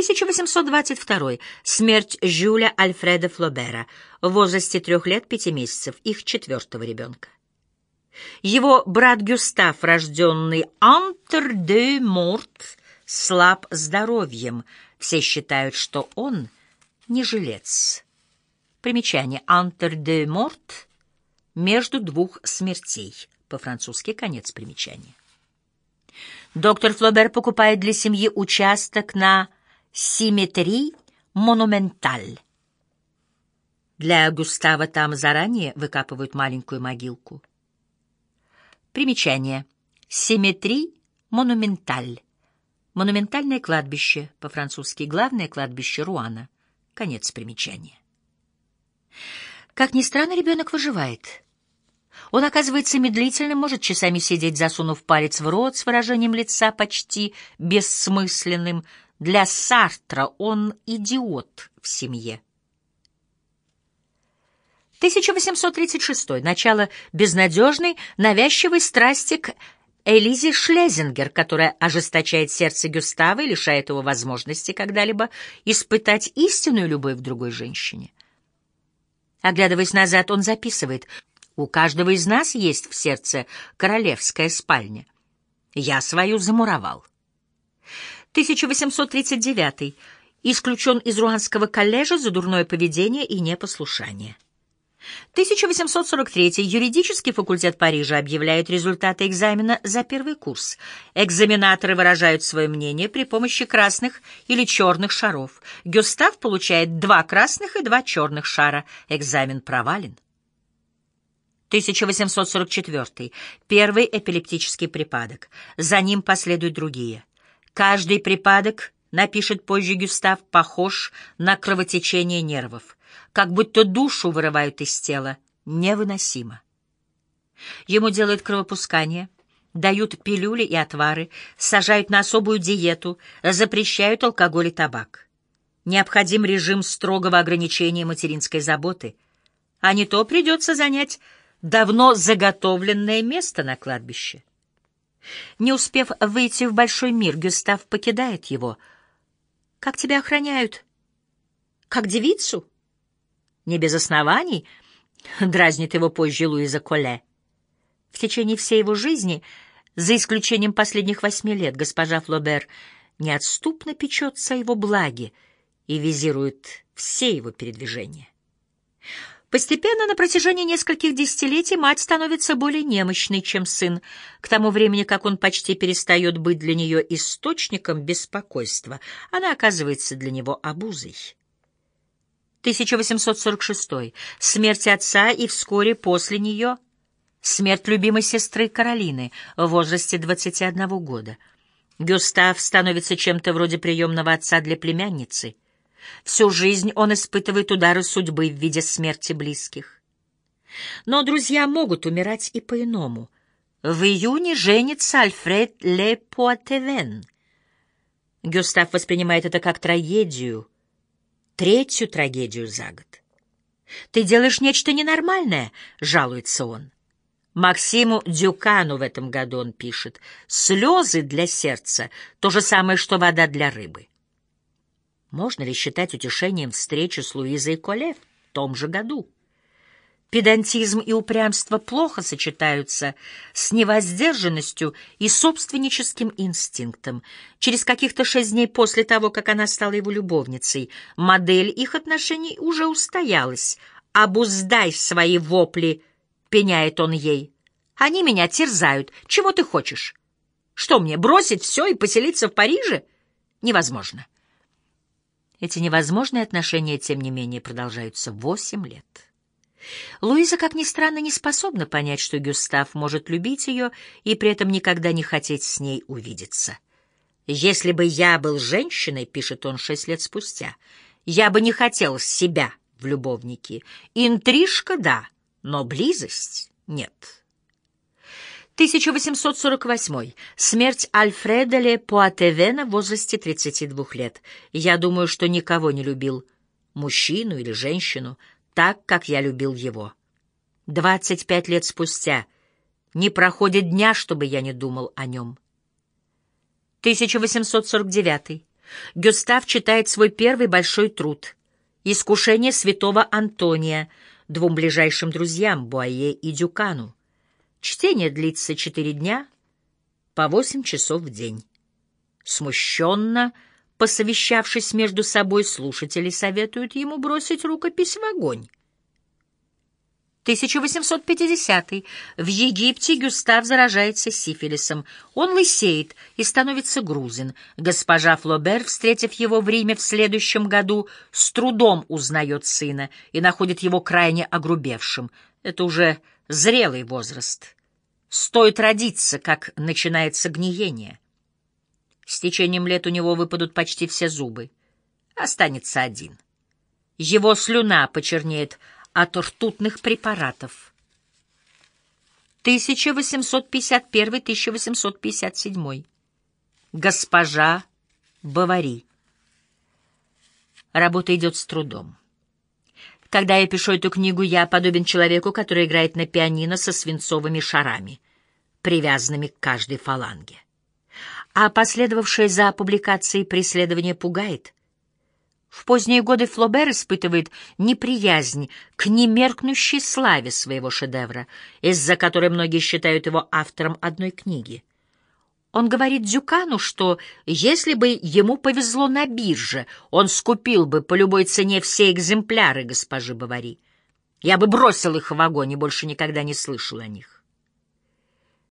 1822. Смерть Жюля Альфреда Флобера в возрасте трех лет пяти месяцев, их четвертого ребенка. Его брат Гюстав, рожденный Антер де Морт, слаб здоровьем. Все считают, что он не жилец. Примечание «Антер де Морт» — «Между двух смертей», по-французски конец примечания. Доктор Флобер покупает для семьи участок на Симметрии Монументаль. Для Густава там заранее выкапывают маленькую могилку. Примечание. Симметрии Монументаль. Монументальное кладбище, по-французски главное кладбище Руана. Конец примечания. Как ни странно, ребенок выживает. Он оказывается медлительным, может часами сидеть, засунув палец в рот с выражением лица почти бессмысленным. Для Сартра он идиот в семье. 1836. Начало безнадежной, навязчивой страсти к Элизе Шлезингер, которая ожесточает сердце Гюстава и лишает его возможности когда-либо испытать истинную любовь к другой женщине. Оглядываясь назад, он записывает, «У каждого из нас есть в сердце королевская спальня. Я свою замуровал». 1839. Исключен из Руанского коллежа за дурное поведение и непослушание. 1843. Юридический факультет Парижа объявляет результаты экзамена за первый курс. Экзаменаторы выражают свое мнение при помощи красных или черных шаров. Гюстав получает два красных и два черных шара. Экзамен провален. 1844. Первый эпилептический припадок. За ним последуют другие. Каждый припадок, напишет позже Гюстав, похож на кровотечение нервов как будто душу вырывают из тела. Невыносимо. Ему делают кровопускание, дают пилюли и отвары, сажают на особую диету, запрещают алкоголь и табак. Необходим режим строгого ограничения материнской заботы, а не то придется занять давно заготовленное место на кладбище. Не успев выйти в большой мир, Гюстав покидает его. «Как тебя охраняют? Как девицу?» Не без оснований, дразнит его позже Луиза Коле. В течение всей его жизни, за исключением последних восьми лет, госпожа Флобер неотступно печется о его благе и визирует все его передвижения. Постепенно, на протяжении нескольких десятилетий, мать становится более немощной, чем сын, к тому времени, как он почти перестает быть для нее источником беспокойства, она оказывается для него обузой. 1846. Смерть отца и вскоре после нее смерть любимой сестры Каролины в возрасте 21 года. Гюстав становится чем-то вроде приемного отца для племянницы. Всю жизнь он испытывает удары судьбы в виде смерти близких. Но друзья могут умирать и по-иному. В июне женится Альфред Ле Пуатевен. Гюстав воспринимает это как трагедию — третью трагедию за год. «Ты делаешь нечто ненормальное», — жалуется он. Максиму Дюкану в этом году он пишет «Слезы для сердца — то же самое, что вода для рыбы». Можно ли считать утешением встречу с Луизой Коле в том же году? Педантизм и упрямство плохо сочетаются с невоздержанностью и собственническим инстинктом. Через каких-то шесть дней после того, как она стала его любовницей, модель их отношений уже устоялась. «Обуздай свои вопли», — пеняет он ей. «Они меня терзают. Чего ты хочешь? Что мне, бросить все и поселиться в Париже? Невозможно». Эти невозможные отношения, тем не менее, продолжаются восемь лет. Луиза, как ни странно, не способна понять, что Гюстав может любить ее и при этом никогда не хотеть с ней увидеться. «Если бы я был женщиной, — пишет он шесть лет спустя, — я бы не хотел себя в любовнике. Интрижка — да, но близость — нет». 1848. Смерть Альфреда Ле Пуатевена в возрасте 32 лет. Я думаю, что никого не любил, мужчину или женщину, так, как я любил его. Двадцать пять лет спустя не проходит дня, чтобы я не думал о нем. 1849. Гюстав читает свой первый большой труд «Искушение святого Антония» двум ближайшим друзьям, Буае и Дюкану. Чтение длится четыре дня, по восемь часов в день. Смущенно, посовещавшись между собой, слушатели советуют ему бросить рукопись в огонь. 1850. В Египте Гюстав заражается сифилисом. Он лысеет и становится грузин. Госпожа Флобер, встретив его в Риме в следующем году, с трудом узнает сына и находит его крайне огрубевшим. Это уже зрелый возраст. Стоит родиться, как начинается гниение. С течением лет у него выпадут почти все зубы. Останется один. Его слюна почернеет от ртутных препаратов. 1851-1857. Госпожа Бавари. Работа идет с трудом. Когда я пишу эту книгу, я подобен человеку, который играет на пианино со свинцовыми шарами, привязанными к каждой фаланге. А последовавшее за публикацией преследование пугает. В поздние годы Флобер испытывает неприязнь к немеркнущей славе своего шедевра, из-за которой многие считают его автором одной книги. Он говорит Дюкану, что если бы ему повезло на бирже, он скупил бы по любой цене все экземпляры госпожи Бавари. Я бы бросил их в огонь и больше никогда не слышал о них.